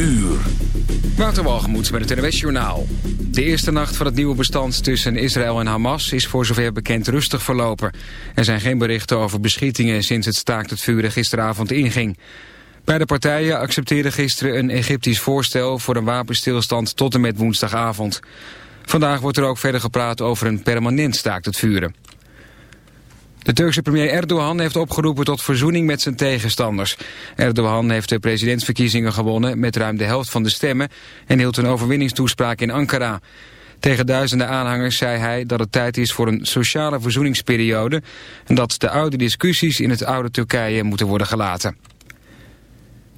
uur. Waterwalgemoed met het NWS Journaal. De eerste nacht van het nieuwe bestand tussen Israël en Hamas is voor zover bekend rustig verlopen. Er zijn geen berichten over beschietingen sinds het staakt het vuren gisteravond inging. Beide partijen accepteerden gisteren een Egyptisch voorstel voor een wapenstilstand tot en met woensdagavond. Vandaag wordt er ook verder gepraat over een permanent staakt het vuren. De Turkse premier Erdogan heeft opgeroepen tot verzoening met zijn tegenstanders. Erdogan heeft de presidentsverkiezingen gewonnen met ruim de helft van de stemmen... en hield een overwinningstoespraak in Ankara. Tegen duizenden aanhangers zei hij dat het tijd is voor een sociale verzoeningsperiode... en dat de oude discussies in het oude Turkije moeten worden gelaten.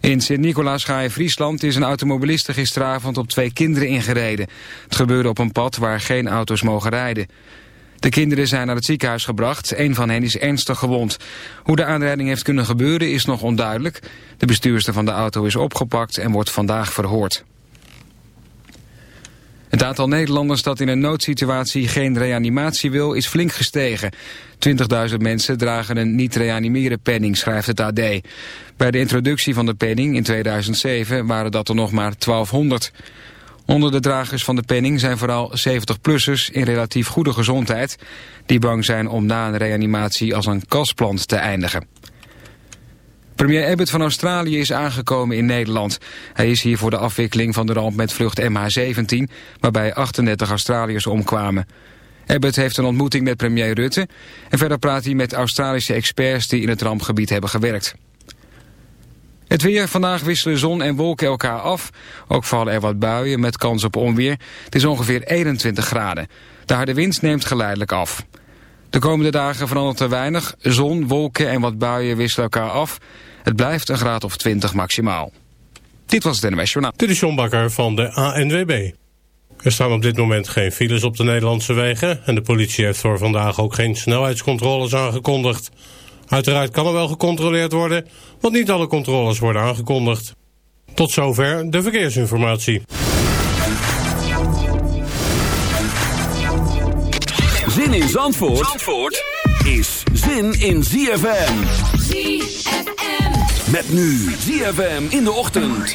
In Sint-Nicolaasgaai, Friesland, is een automobiliste gisteravond op twee kinderen ingereden. Het gebeurde op een pad waar geen auto's mogen rijden. De kinderen zijn naar het ziekenhuis gebracht. Een van hen is ernstig gewond. Hoe de aanrijding heeft kunnen gebeuren is nog onduidelijk. De bestuurster van de auto is opgepakt en wordt vandaag verhoord. Het aantal Nederlanders dat in een noodsituatie geen reanimatie wil is flink gestegen. 20.000 mensen dragen een niet-reanimeren penning, schrijft het AD. Bij de introductie van de penning in 2007 waren dat er nog maar 1200. Onder de dragers van de penning zijn vooral 70-plussers in relatief goede gezondheid... die bang zijn om na een reanimatie als een kasplant te eindigen. Premier Abbott van Australië is aangekomen in Nederland. Hij is hier voor de afwikkeling van de ramp met vlucht MH17... waarbij 38 Australiërs omkwamen. Abbott heeft een ontmoeting met premier Rutte... en verder praat hij met Australische experts die in het rampgebied hebben gewerkt. Het weer. Vandaag wisselen zon en wolken elkaar af. Ook vallen er wat buien met kans op onweer. Het is ongeveer 21 graden. De harde wind neemt geleidelijk af. De komende dagen verandert er weinig. Zon, wolken en wat buien wisselen elkaar af. Het blijft een graad of 20 maximaal. Dit was het NWS Journaal. Dit is John Bakker van de ANWB. Er staan op dit moment geen files op de Nederlandse wegen... en de politie heeft voor vandaag ook geen snelheidscontroles aangekondigd. Uiteraard kan er wel gecontroleerd worden, want niet alle controles worden aangekondigd. Tot zover de verkeersinformatie. Zin in Zandvoort, Zandvoort is zin in ZFM. ZFM. Met nu ZFM in de ochtend.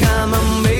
Camembert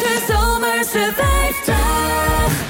De Zomerse 50.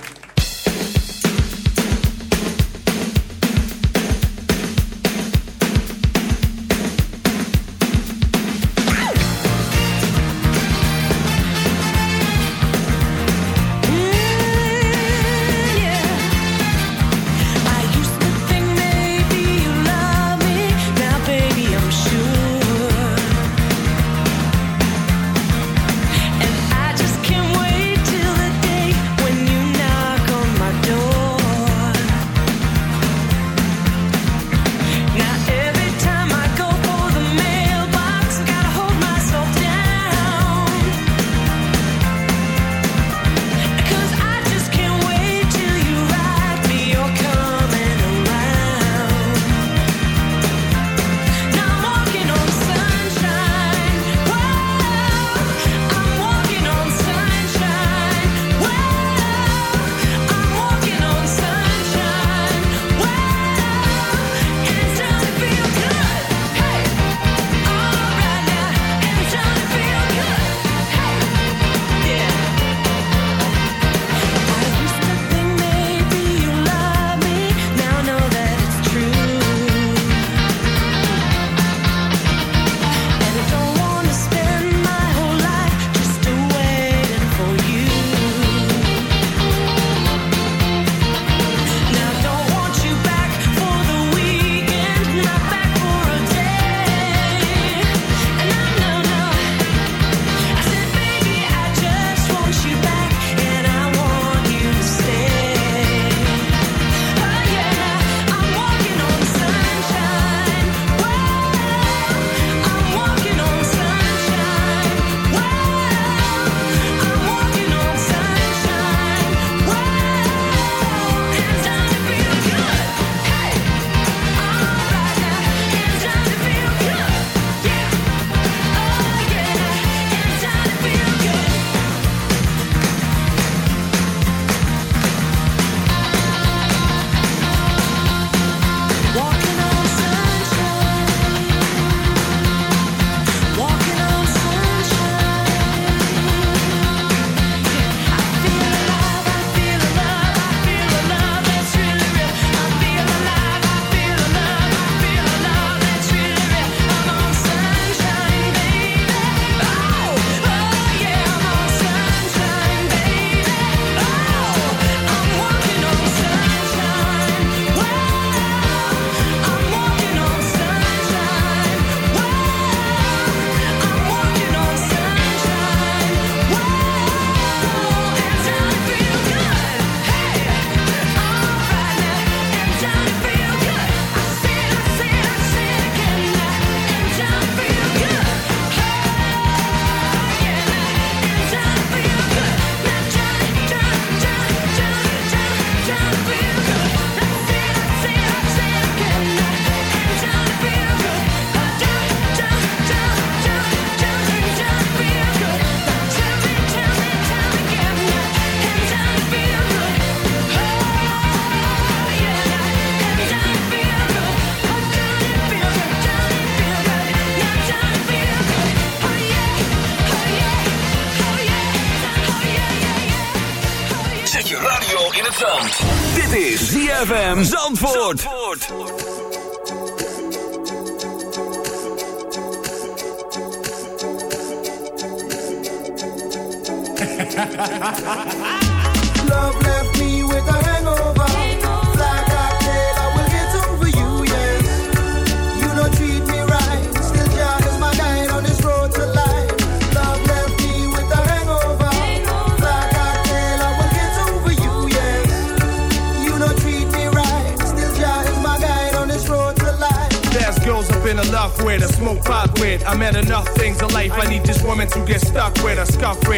Zandvoort.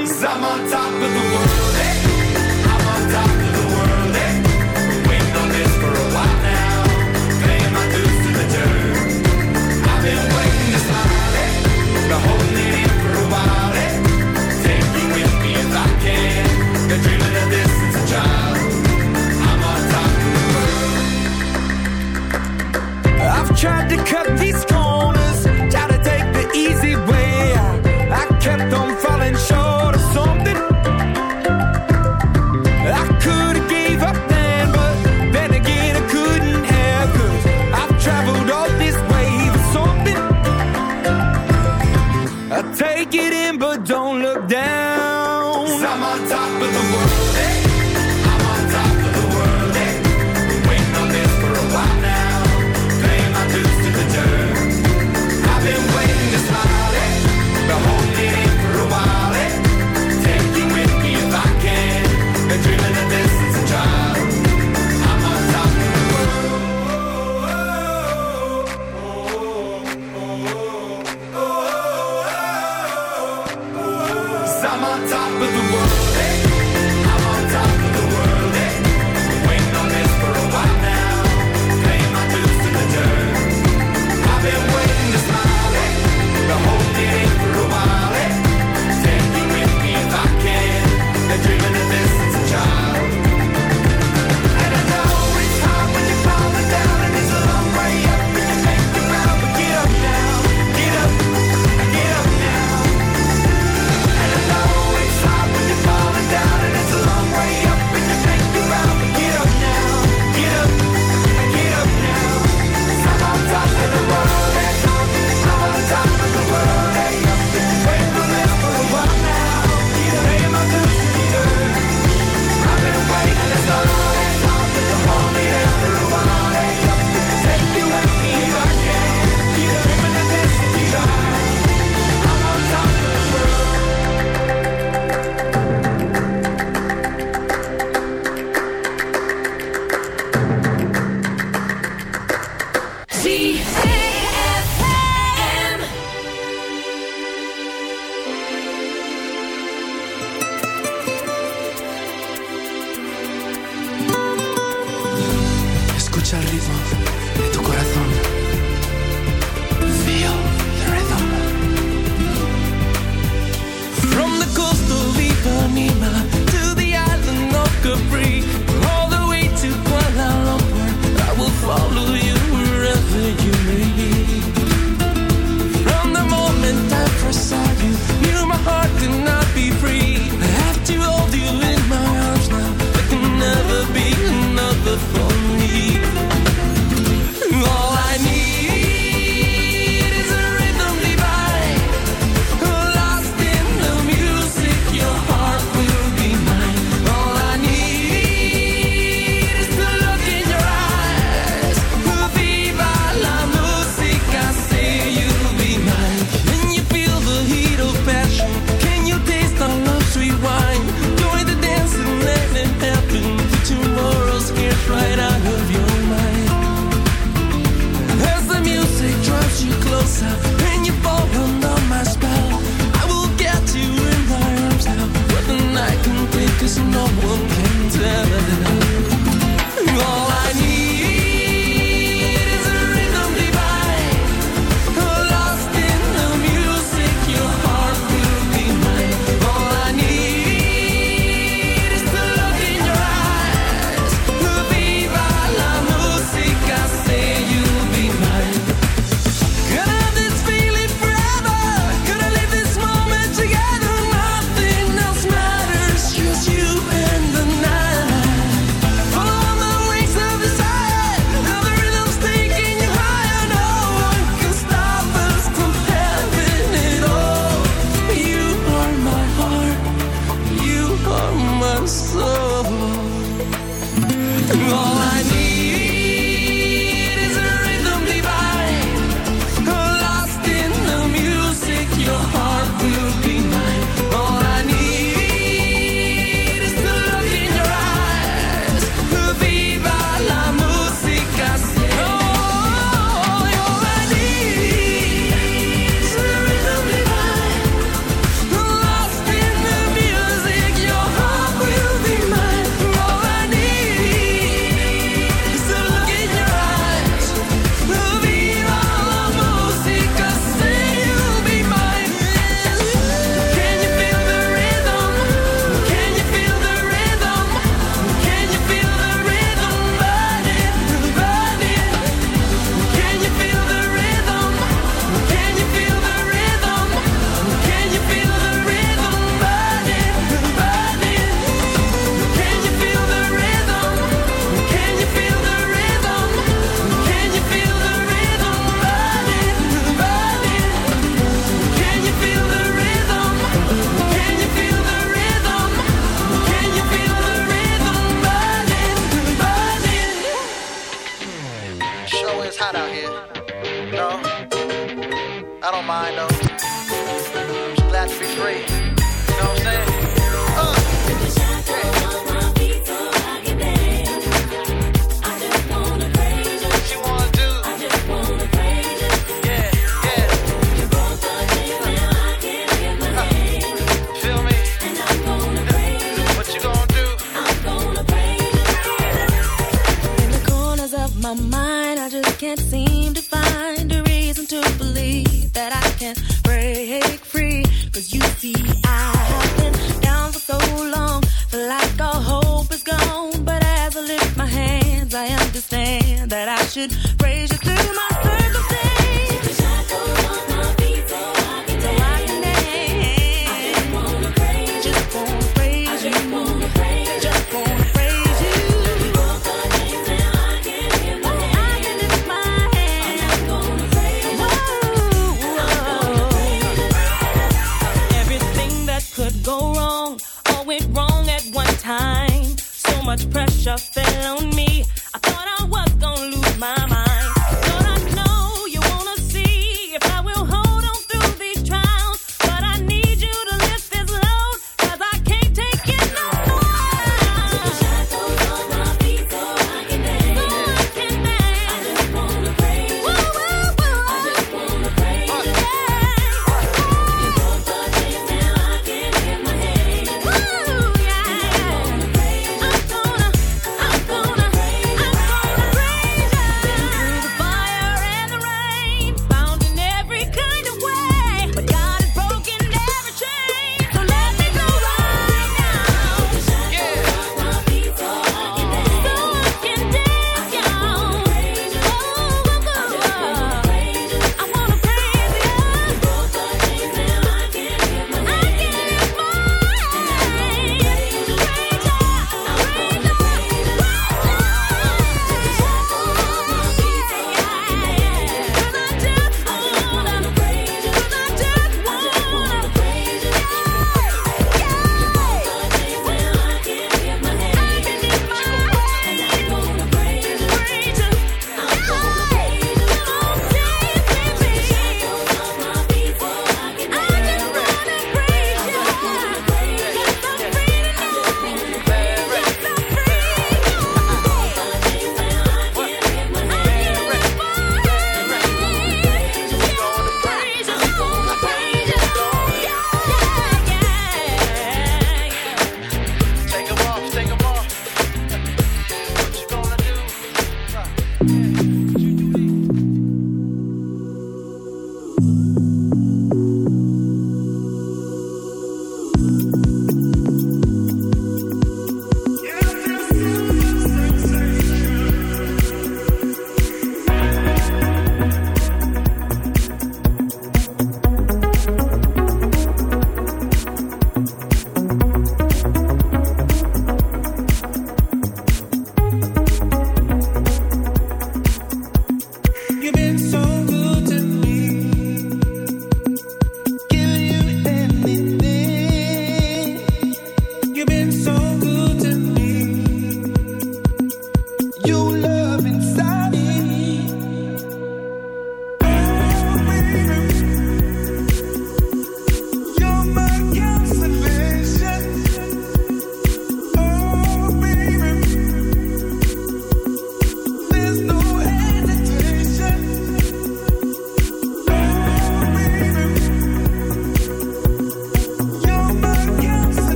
I'm on top of the world. Eh? I'm on top of the world, eh? this for a while now. Paying my dues to the dirt. I've been waiting? Eh? Been holding it in for a while. Take you with me if I can. Been dreaming of this since a child. I'm on top of the world. I've tried to cut these Cause no one can tell.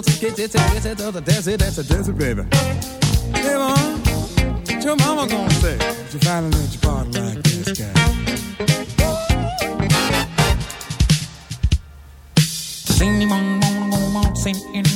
won't get it, get it, or the dance it, dance it, dance baby. Hey, mom, what your mama gonna say? Did You finally let your body like this guy. Does anyone wanna go waltzing in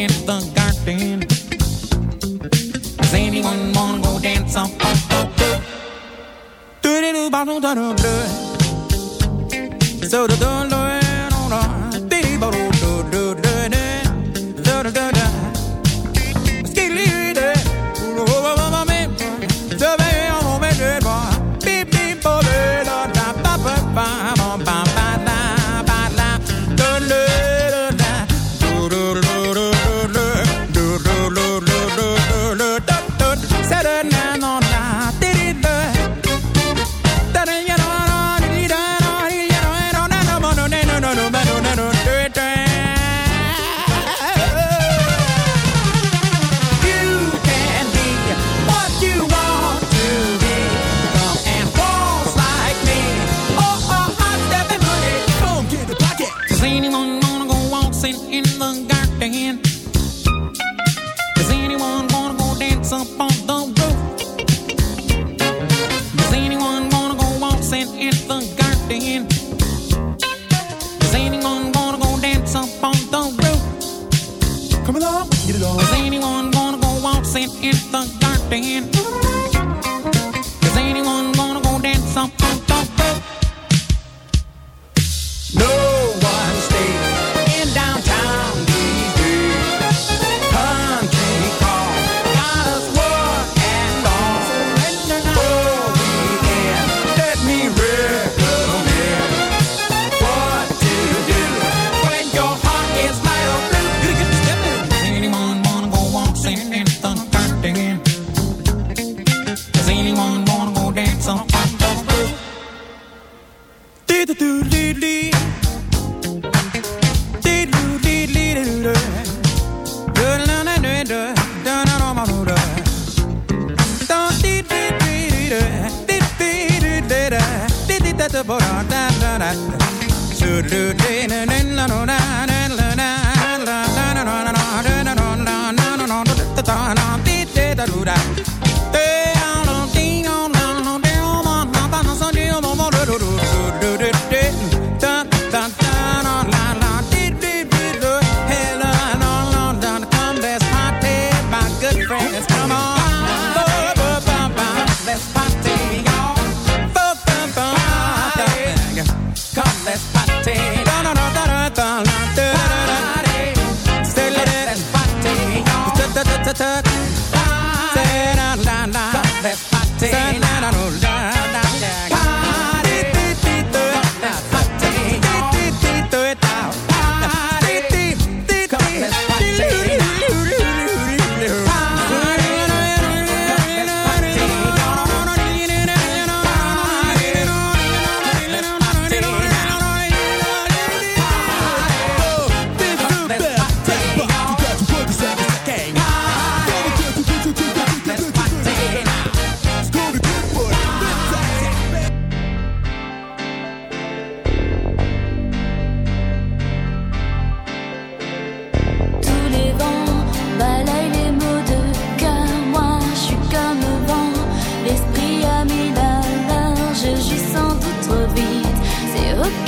in the garden. Does anyone wanna go dance on? Do do do do do do do do do do do do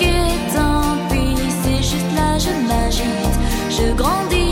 que tant pis, c'est juste là, je m'agite, je grandis.